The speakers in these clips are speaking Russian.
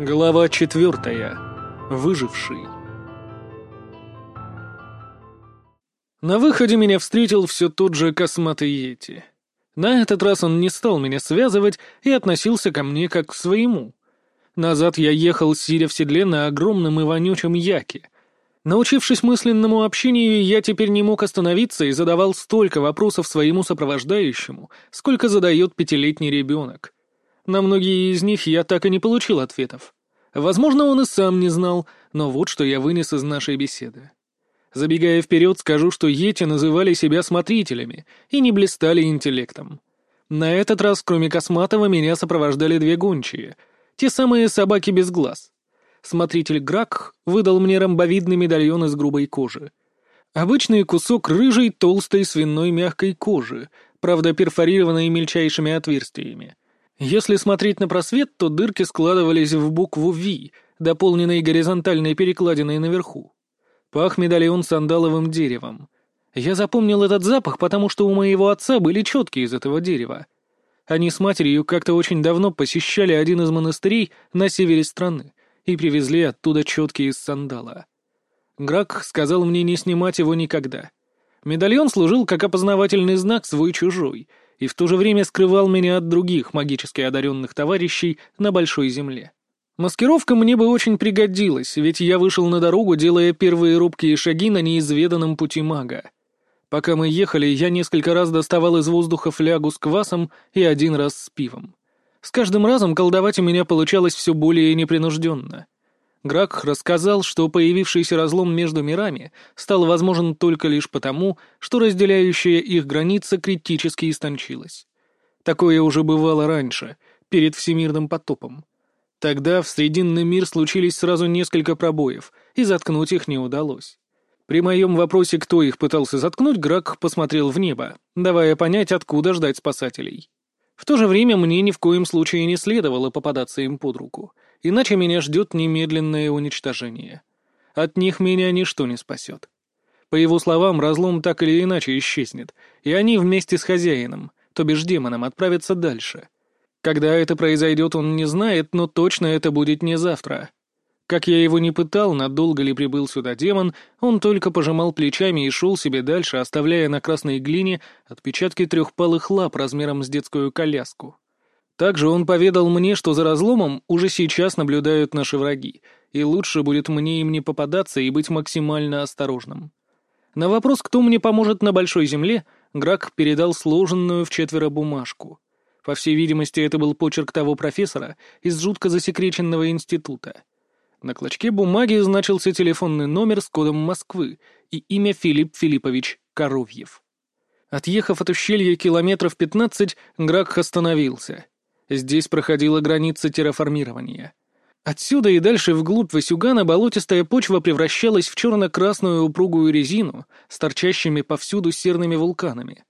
Глава четвертая. Выживший. На выходе меня встретил все тот же косматый Йети. На этот раз он не стал меня связывать и относился ко мне как к своему. Назад я ехал, сидя в седле на огромном и вонючем яке. Научившись мысленному общению, я теперь не мог остановиться и задавал столько вопросов своему сопровождающему, сколько задает пятилетний ребенок. На многие из них я так и не получил ответов. Возможно, он и сам не знал, но вот что я вынес из нашей беседы. Забегая вперед, скажу, что Йети называли себя смотрителями и не блистали интеллектом. На этот раз, кроме Косматова, меня сопровождали две гончие. Те самые собаки без глаз. Смотритель Грак выдал мне ромбовидный медальон из грубой кожи. Обычный кусок рыжей толстой свиной мягкой кожи, правда перфорированной мельчайшими отверстиями. Если смотреть на просвет, то дырки складывались в букву «Ви», дополненной горизонтальной перекладиной наверху. Пах медальон сандаловым деревом. Я запомнил этот запах, потому что у моего отца были четки из этого дерева. Они с матерью как-то очень давно посещали один из монастырей на севере страны и привезли оттуда четки из сандала. Грак сказал мне не снимать его никогда. Медальон служил как опознавательный знак свой-чужой — и в то же время скрывал меня от других магически одаренных товарищей на Большой Земле. Маскировка мне бы очень пригодилась, ведь я вышел на дорогу, делая первые робкие шаги на неизведанном пути мага. Пока мы ехали, я несколько раз доставал из воздуха флягу с квасом и один раз с пивом. С каждым разом колдовать у меня получалось все более непринужденно. Грак рассказал, что появившийся разлом между мирами стал возможен только лишь потому, что разделяющая их граница критически истончилась. Такое уже бывало раньше, перед всемирным потопом. Тогда в Срединный мир случились сразу несколько пробоев, и заткнуть их не удалось. При моем вопросе, кто их пытался заткнуть, Грак посмотрел в небо, давая понять, откуда ждать спасателей. В то же время мне ни в коем случае не следовало попадаться им под руку — иначе меня ждет немедленное уничтожение. От них меня ничто не спасет. По его словам, разлом так или иначе исчезнет, и они вместе с хозяином, то бишь демоном, отправятся дальше. Когда это произойдет, он не знает, но точно это будет не завтра. Как я его не пытал, надолго ли прибыл сюда демон, он только пожимал плечами и шел себе дальше, оставляя на красной глине отпечатки трехпалых лап размером с детскую коляску. Также он поведал мне, что за разломом уже сейчас наблюдают наши враги, и лучше будет мне им не попадаться и быть максимально осторожным. На вопрос, кто мне поможет на Большой Земле, Грак передал сложенную в четверо бумажку. По всей видимости, это был почерк того профессора из жутко засекреченного института. На клочке бумаги значился телефонный номер с кодом Москвы и имя Филипп Филиппович Коровьев. Отъехав от ущелья километров пятнадцать, Грак остановился — Здесь проходила граница терраформирования. Отсюда и дальше вглубь Васюгана болотистая почва превращалась в черно-красную упругую резину с торчащими повсюду серными вулканами.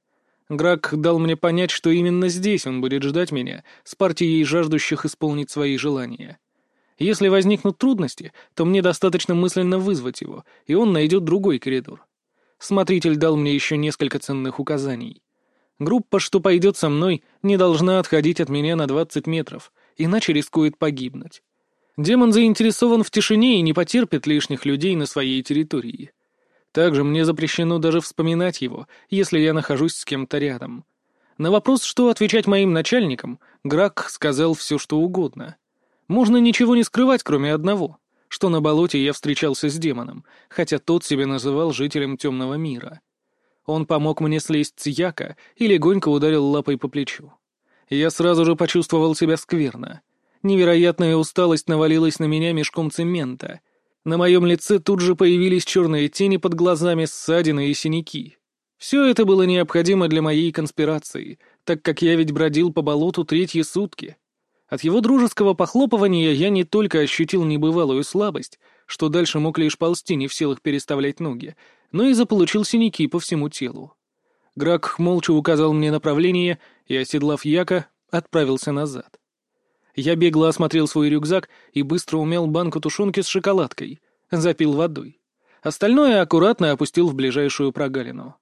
Грак дал мне понять, что именно здесь он будет ждать меня с партией жаждущих исполнить свои желания. Если возникнут трудности, то мне достаточно мысленно вызвать его, и он найдет другой коридор. Смотритель дал мне еще несколько ценных указаний. Группа, что пойдет со мной, не должна отходить от меня на 20 метров, иначе рискует погибнуть. Демон заинтересован в тишине и не потерпит лишних людей на своей территории. Также мне запрещено даже вспоминать его, если я нахожусь с кем-то рядом. На вопрос, что отвечать моим начальникам, Грак сказал все, что угодно. Можно ничего не скрывать, кроме одного, что на болоте я встречался с демоном, хотя тот себя называл жителем темного мира. Он помог мне слезть с яка и легонько ударил лапой по плечу. Я сразу же почувствовал себя скверно. Невероятная усталость навалилась на меня мешком цемента. На моем лице тут же появились черные тени под глазами, ссадины и синяки. Все это было необходимо для моей конспирации, так как я ведь бродил по болоту третьи сутки. От его дружеского похлопывания я не только ощутил небывалую слабость, что дальше мог лишь ползти, не в силах переставлять ноги, но и заполучил синяки по всему телу. Грак молча указал мне направление и, оседлав яка, отправился назад. Я бегло осмотрел свой рюкзак и быстро умел банку тушенки с шоколадкой, запил водой. Остальное аккуратно опустил в ближайшую прогалину.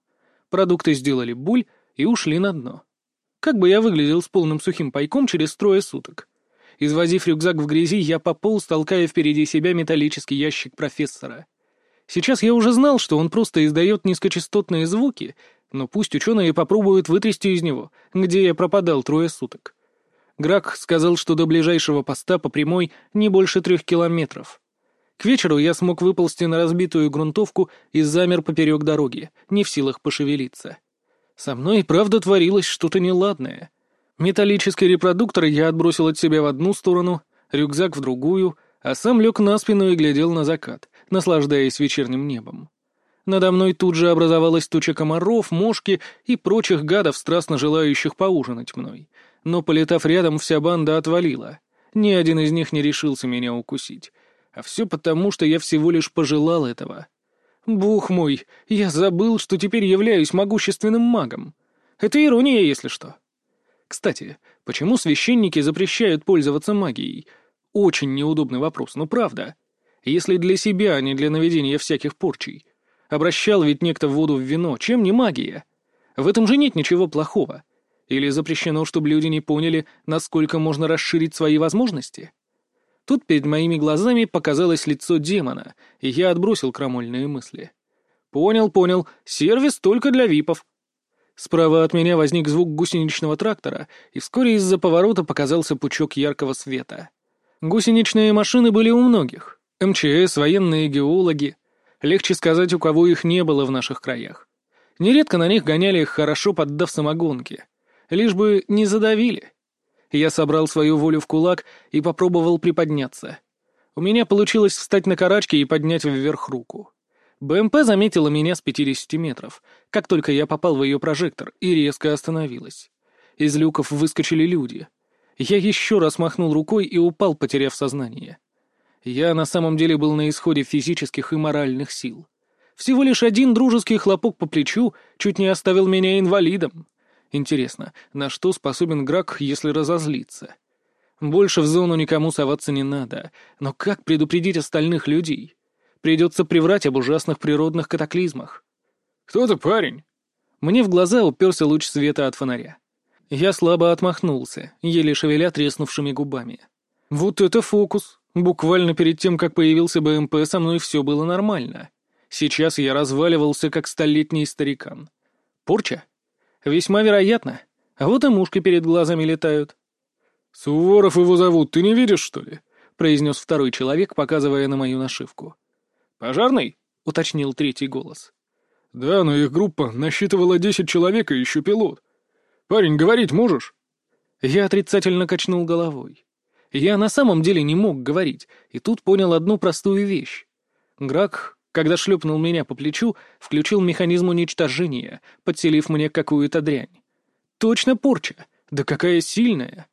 Продукты сделали буль и ушли на дно. Как бы я выглядел с полным сухим пайком через трое суток? Извозив рюкзак в грязи, я пополз, толкая впереди себя металлический ящик профессора. Сейчас я уже знал, что он просто издает низкочастотные звуки, но пусть ученые попробуют вытрясти из него, где я пропадал трое суток. Грак сказал, что до ближайшего поста по прямой не больше трех километров. К вечеру я смог выползти на разбитую грунтовку и замер поперек дороги, не в силах пошевелиться. Со мной, правда, творилось что-то неладное. Металлический репродуктор я отбросил от себя в одну сторону, рюкзак в другую, а сам лег на спину и глядел на закат, наслаждаясь вечерним небом. Надо мной тут же образовалась туча комаров, мошки и прочих гадов, страстно желающих поужинать мной. Но, полетав рядом, вся банда отвалила. Ни один из них не решился меня укусить. А все потому, что я всего лишь пожелал этого. Бух мой, я забыл, что теперь являюсь могущественным магом. Это ирония, если что. Кстати, почему священники запрещают пользоваться магией? Очень неудобный вопрос, но правда. Если для себя, а не для наведения всяких порчей. Обращал ведь некто воду в вино, чем не магия? В этом же нет ничего плохого. Или запрещено, чтобы люди не поняли, насколько можно расширить свои возможности? Тут перед моими глазами показалось лицо демона, и я отбросил крамольные мысли. «Понял, понял. Сервис только для випов». Справа от меня возник звук гусеничного трактора, и вскоре из-за поворота показался пучок яркого света. Гусеничные машины были у многих. МЧС, военные геологи. Легче сказать, у кого их не было в наших краях. Нередко на них гоняли их хорошо, поддав самогонке. Лишь бы не задавили. Я собрал свою волю в кулак и попробовал приподняться. У меня получилось встать на карачки и поднять вверх руку. БМП заметила меня с 50 метров, как только я попал в ее прожектор, и резко остановилась. Из люков выскочили люди. Я еще раз махнул рукой и упал, потеряв сознание. Я на самом деле был на исходе физических и моральных сил. Всего лишь один дружеский хлопок по плечу чуть не оставил меня инвалидом. Интересно, на что способен Грак, если разозлиться? Больше в зону никому соваться не надо. Но как предупредить остальных людей? Придется приврать об ужасных природных катаклизмах. «Кто ты, парень?» Мне в глаза уперся луч света от фонаря. Я слабо отмахнулся, еле шевеля треснувшими губами. Вот это фокус! Буквально перед тем, как появился БМП, со мной все было нормально. Сейчас я разваливался, как столетний старикан. Порча? Весьма вероятно. А вот и мушки перед глазами летают. «Суворов его зовут, ты не видишь, что ли?» — произнес второй человек, показывая на мою нашивку. «Пожарный?» — уточнил третий голос. «Да, но их группа насчитывала десять человек и еще пилот. Парень, говорить можешь?» Я отрицательно качнул головой. Я на самом деле не мог говорить, и тут понял одну простую вещь. Грак когда шлепнул меня по плечу, включил механизм уничтожения, подселив мне какую-то дрянь. Точно порча! Да какая сильная!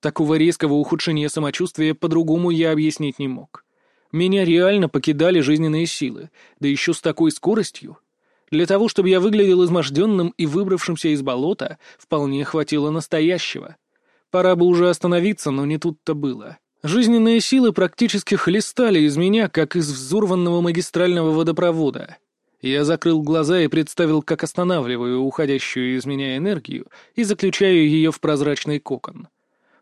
Такого резкого ухудшения самочувствия по-другому я объяснить не мог. Меня реально покидали жизненные силы, да еще с такой скоростью. Для того, чтобы я выглядел изможденным и выбравшимся из болота, вполне хватило настоящего. Пора бы уже остановиться, но не тут-то было. Жизненные силы практически хлестали из меня, как из взорванного магистрального водопровода. Я закрыл глаза и представил, как останавливаю уходящую из меня энергию и заключаю ее в прозрачный кокон.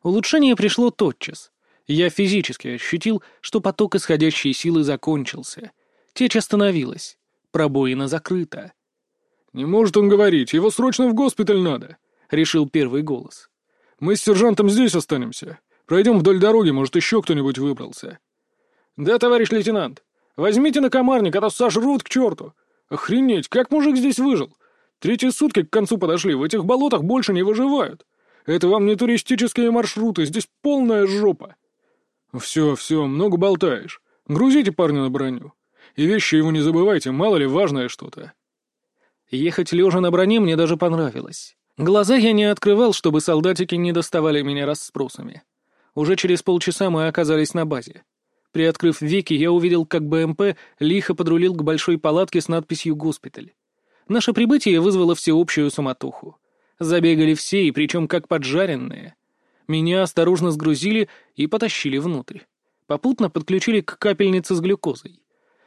Улучшение пришло тотчас. Я физически ощутил, что поток исходящей силы закончился. Течь остановилась. Пробоина закрыта. «Не может он говорить, его срочно в госпиталь надо», — решил первый голос. «Мы с сержантом здесь останемся. Пройдем вдоль дороги, может, еще кто-нибудь выбрался». «Да, товарищ лейтенант. Возьмите на комарник, а то сожрут к черту. Охренеть, как мужик здесь выжил? Третьи сутки к концу подошли, в этих болотах больше не выживают. Это вам не туристические маршруты, здесь полная жопа». «Все, все, много болтаешь. Грузите парня на броню. И вещи его не забывайте, мало ли важное что-то». Ехать лежа на броне мне даже понравилось. Глаза я не открывал, чтобы солдатики не доставали меня расспросами. Уже через полчаса мы оказались на базе. Приоткрыв веки, я увидел, как БМП лихо подрулил к большой палатке с надписью «Госпиталь». Наше прибытие вызвало всеобщую суматоху. Забегали все, и причем как поджаренные. Меня осторожно сгрузили и потащили внутрь. Попутно подключили к капельнице с глюкозой.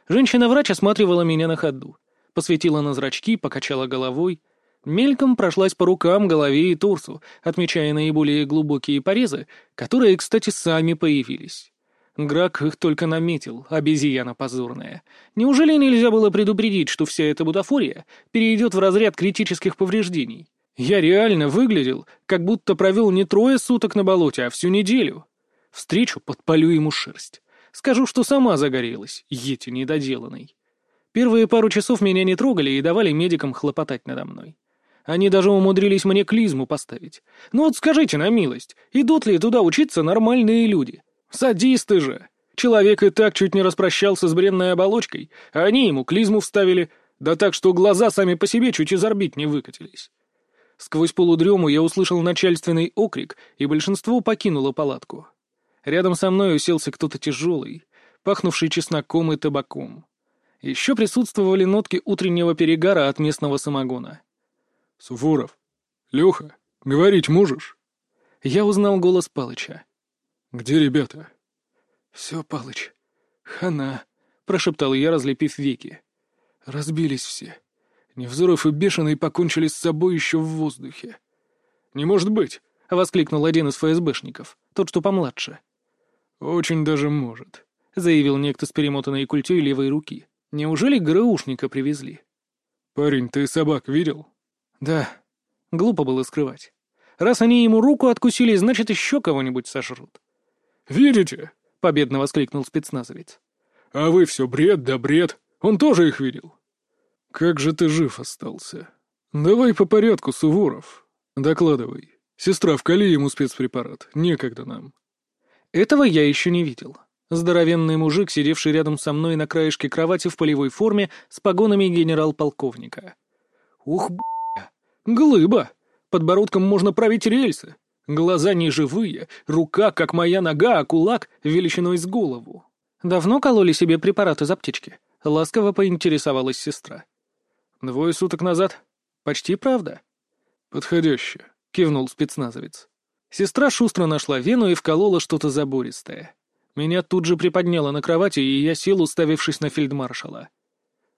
Женщина-врач осматривала меня на ходу. Посветила на зрачки, покачала головой. Мельком прошлась по рукам, голове и торсу, отмечая наиболее глубокие порезы, которые, кстати, сами появились. Грак их только наметил, обезьяна позорная. Неужели нельзя было предупредить, что вся эта бутафория перейдет в разряд критических повреждений? Я реально выглядел, как будто провел не трое суток на болоте, а всю неделю. Встречу, подпалю ему шерсть. Скажу, что сама загорелась, ети недоделанный. Первые пару часов меня не трогали и давали медикам хлопотать надо мной. Они даже умудрились мне клизму поставить. Ну вот скажите на милость, идут ли туда учиться нормальные люди? Садисты же! Человек и так чуть не распрощался с бренной оболочкой, а они ему клизму вставили, да так, что глаза сами по себе чуть из орбит не выкатились. Сквозь полудрему я услышал начальственный окрик, и большинство покинуло палатку. Рядом со мной уселся кто-то тяжелый, пахнувший чесноком и табаком. Еще присутствовали нотки утреннего перегара от местного самогона. «Суворов! Леха, говорить можешь?» Я узнал голос Палыча. «Где ребята?» «Все, Палыч, хана», — прошептал я, разлепив веки. «Разбились все. Невзоров и Бешеный покончили с собой еще в воздухе». «Не может быть!» — воскликнул один из ФСБшников, тот, что помладше. «Очень даже может», — заявил некто с перемотанной культей левой руки. «Неужели ГРУшника привезли?» «Парень, ты собак видел?» Да, глупо было скрывать. Раз они ему руку откусили, значит, еще кого-нибудь сожрут. «Видите?» — победно воскликнул спецназовец. «А вы все бред да бред. Он тоже их видел». «Как же ты жив остался? Давай по порядку, Суворов. Докладывай. Сестра, вкали ему спецпрепарат. Некогда нам». Этого я еще не видел. Здоровенный мужик, сидевший рядом со мной на краешке кровати в полевой форме с погонами генерал-полковника. Ух, б***ь. Глыба! Подбородком можно править рельсы. Глаза не живые, рука, как моя нога, а кулак величиной с голову. Давно кололи себе препарат из аптечки? Ласково поинтересовалась сестра. Двое суток назад. Почти правда. Подходяще, кивнул спецназовец. Сестра шустро нашла вену и вколола что-то забористое. Меня тут же приподняло на кровати, и я сел, уставившись на фельдмаршала.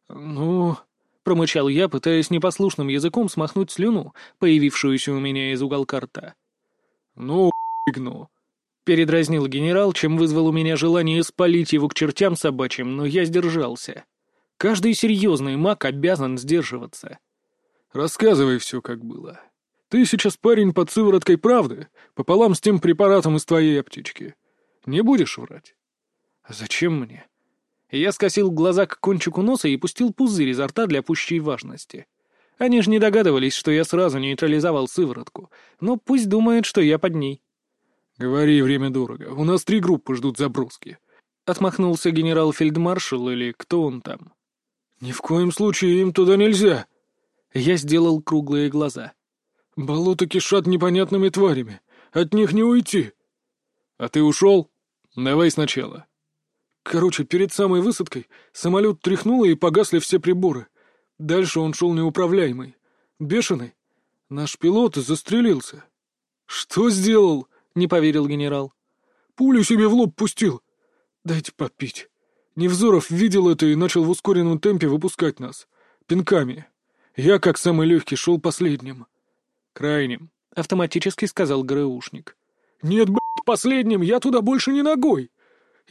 «Ну, — промычал я, пытаясь непослушным языком смахнуть слюну, появившуюся у меня из уголка рта. «Ну, гну!» — передразнил генерал, чем вызвал у меня желание спалить его к чертям собачьим, но я сдержался. Каждый серьезный маг обязан сдерживаться. «Рассказывай все, как было. Ты сейчас парень под сывороткой правды, пополам с тем препаратом из твоей аптечки. Не будешь врать?» «Зачем мне?» Я скосил глаза к кончику носа и пустил пузырь изо рта для пущей важности. Они же не догадывались, что я сразу нейтрализовал сыворотку, но пусть думают, что я под ней. «Говори, время дорого. У нас три группы ждут заброски». Отмахнулся генерал-фельдмаршал или кто он там. «Ни в коем случае им туда нельзя». Я сделал круглые глаза. «Болото кишат непонятными тварями. От них не уйти». «А ты ушел? Давай сначала». Короче, перед самой высадкой самолет тряхнуло и погасли все приборы. Дальше он шел неуправляемый. Бешеный. Наш пилот застрелился. «Что сделал?» — не поверил генерал. «Пулю себе в лоб пустил. Дайте попить». Невзоров видел это и начал в ускоренном темпе выпускать нас. Пинками. Я, как самый легкий, шел последним. «Крайним», — автоматически сказал ГРУшник. «Нет, блядь, последним, я туда больше не ногой!»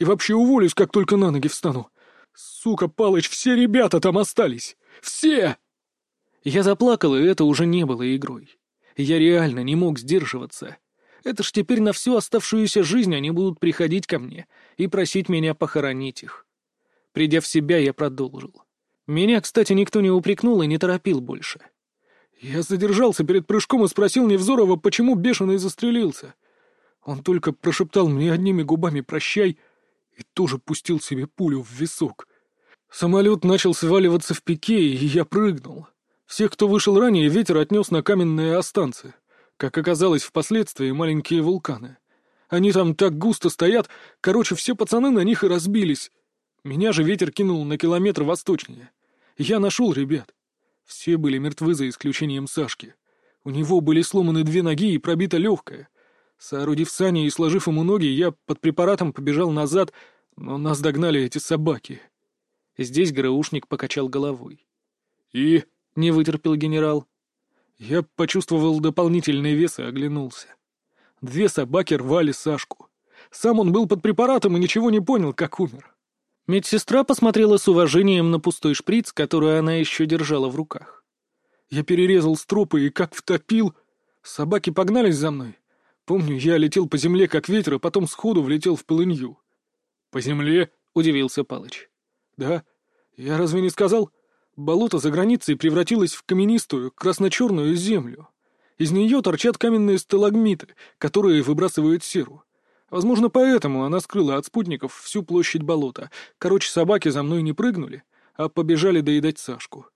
И вообще уволюсь, как только на ноги встану. Сука, Палыч, все ребята там остались. Все!» Я заплакал, и это уже не было игрой. Я реально не мог сдерживаться. Это ж теперь на всю оставшуюся жизнь они будут приходить ко мне и просить меня похоронить их. Придя в себя, я продолжил. Меня, кстати, никто не упрекнул и не торопил больше. Я задержался перед прыжком и спросил Невзорова, почему бешеный застрелился. Он только прошептал мне одними губами «прощай», и тоже пустил себе пулю в висок. Самолет начал сваливаться в пике, и я прыгнул. Всех, кто вышел ранее, ветер отнес на каменные останцы. Как оказалось впоследствии, маленькие вулканы. Они там так густо стоят, короче, все пацаны на них и разбились. Меня же ветер кинул на километр восточнее. Я нашел ребят. Все были мертвы за исключением Сашки. У него были сломаны две ноги и пробита легкая — Соорудив сани и сложив ему ноги, я под препаратом побежал назад, но нас догнали эти собаки. Здесь ГРУшник покачал головой. «И?» — не вытерпел генерал. Я почувствовал дополнительный вес и оглянулся. Две собаки рвали Сашку. Сам он был под препаратом и ничего не понял, как умер. Медсестра посмотрела с уважением на пустой шприц, который она еще держала в руках. Я перерезал стропы и как втопил. Собаки погнались за мной. Помню, я летел по земле, как ветер, а потом сходу влетел в полынью. — По земле? — удивился Палыч. — Да. Я разве не сказал? Болото за границей превратилось в каменистую, красно-черную землю. Из нее торчат каменные сталагмиты, которые выбрасывают серу. Возможно, поэтому она скрыла от спутников всю площадь болота. Короче, собаки за мной не прыгнули, а побежали доедать Сашку.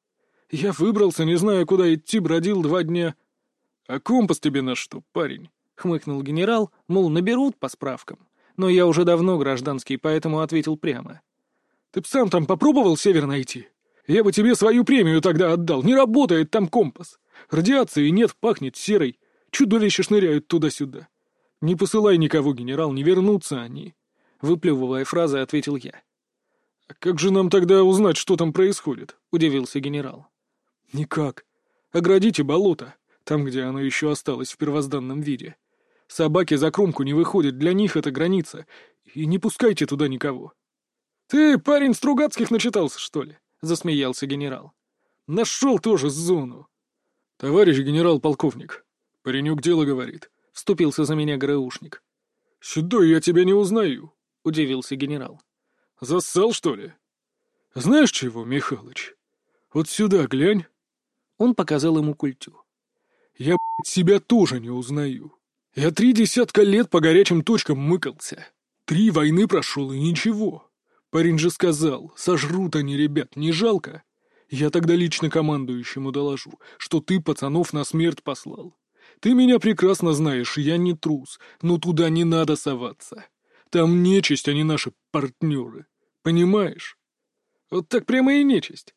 Я выбрался, не зная, куда идти, бродил два дня. — А компас тебе на что, парень? — хмыкнул генерал, мол, наберут по справкам. Но я уже давно гражданский, поэтому ответил прямо. — Ты б сам там попробовал север найти? Я бы тебе свою премию тогда отдал. Не работает там компас. Радиации нет, пахнет серой. Чудовища шныряют туда-сюда. Не посылай никого, генерал, не вернутся они. Выплевывая фразы, ответил я. «А как же нам тогда узнать, что там происходит?» — удивился генерал. «Никак. Оградите болото, там, где оно еще осталось в первозданном виде. Собаки за кромку не выходят, для них это граница. И не пускайте туда никого». «Ты, парень, Стругацких начитался, что ли?» — засмеялся генерал. «Нашел тоже зону». «Товарищ генерал-полковник, паренек дело говорит», — вступился за меня ГРУшник. «Сюда я тебя не узнаю», — удивился генерал. «Зассал, что ли?» «Знаешь чего, Михалыч? Вот сюда глянь». Он показал ему культю. «Я, блядь, себя тоже не узнаю. Я три десятка лет по горячим точкам мыкался. Три войны прошел и ничего. Парень же сказал, сожрут они ребят, не жалко. Я тогда лично командующему доложу, что ты пацанов на смерть послал. Ты меня прекрасно знаешь, я не трус, но туда не надо соваться. Там нечисть, а не наши партнеры. Понимаешь? Вот так прямо и нечисть.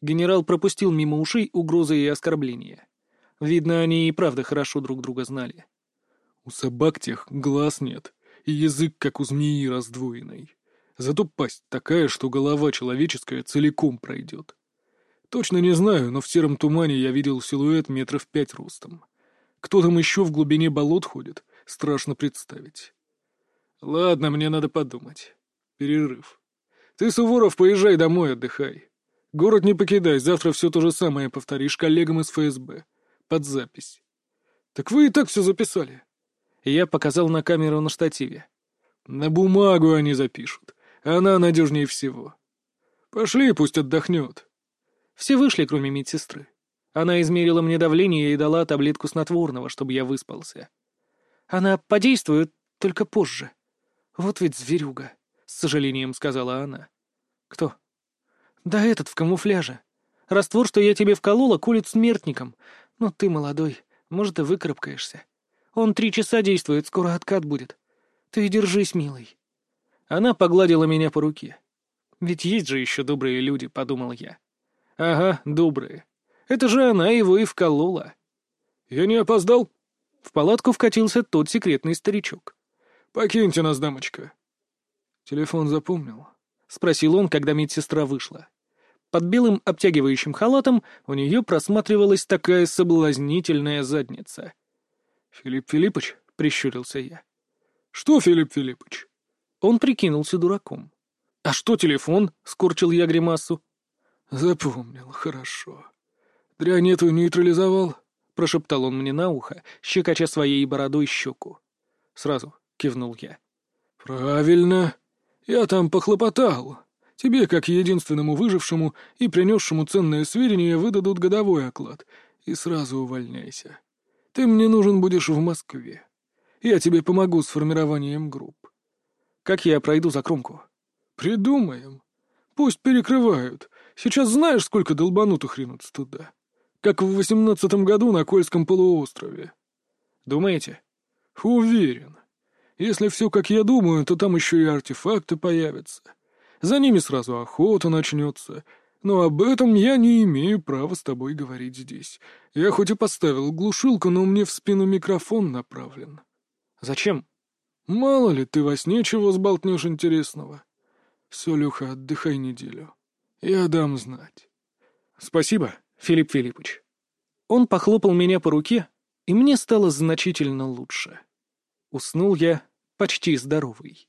Генерал пропустил мимо ушей угрозы и оскорбления. Видно, они и правда хорошо друг друга знали. У собак тех глаз нет, и язык, как у змеи, раздвоенный. Зато пасть такая, что голова человеческая целиком пройдет. Точно не знаю, но в сером тумане я видел силуэт метров пять ростом. Кто там еще в глубине болот ходит, страшно представить. Ладно, мне надо подумать. Перерыв. Ты, Суворов, поезжай домой, отдыхай. Город не покидай, завтра все то же самое повторишь коллегам из ФСБ. Под запись. Так вы и так все записали. Я показал на камеру на штативе. На бумагу они запишут. Она надежнее всего. Пошли, пусть отдохнет. Все вышли, кроме медсестры. Она измерила мне давление и дала таблетку снотворного, чтобы я выспался. Она подействует только позже. Вот ведь зверюга, — с сожалением сказала она. Кто? Да этот в камуфляже. Раствор, что я тебе вколола, колет смертником. Но ты молодой, может, и выкарабкаешься. Он три часа действует, скоро откат будет. Ты держись, милый. Она погладила меня по руке. Ведь есть же еще добрые люди, подумал я. Ага, добрые. Это же она его и вколола. Я не опоздал? В палатку вкатился тот секретный старичок. Покиньте нас, дамочка. Телефон запомнил. Спросил он, когда медсестра вышла. Под белым обтягивающим халатом у нее просматривалась такая соблазнительная задница. «Филипп Филиппович?» — прищурился я. «Что, Филипп Филиппович?» Он прикинулся дураком. «А что телефон?» — скорчил я гримасу. «Запомнил, хорошо. Дрянь нейтрализовал?» — прошептал он мне на ухо, щекоча своей бородой щеку. «Сразу», — кивнул я. «Правильно. Я там похлопотал. Тебе, как единственному выжившему и принесшему ценные сведения, выдадут годовой оклад. И сразу увольняйся. Ты мне нужен будешь в Москве. Я тебе помогу с формированием групп. Как я пройду за кромку? Придумаем. Пусть перекрывают. Сейчас знаешь, сколько долбанутых ринутся туда? Как в восемнадцатом году на Кольском полуострове. Думаете? Уверен. Если все как я думаю, то там еще и артефакты появятся. За ними сразу охота начнется. Но об этом я не имею права с тобой говорить здесь. Я хоть и поставил глушилку, но мне в спину микрофон направлен. Зачем? Мало ли, ты во сне чего сболтнешь интересного. Все, Люха, отдыхай неделю. Я дам знать. Спасибо, Филипп Филиппович. Он похлопал меня по руке, и мне стало значительно лучше. Уснул я почти здоровый.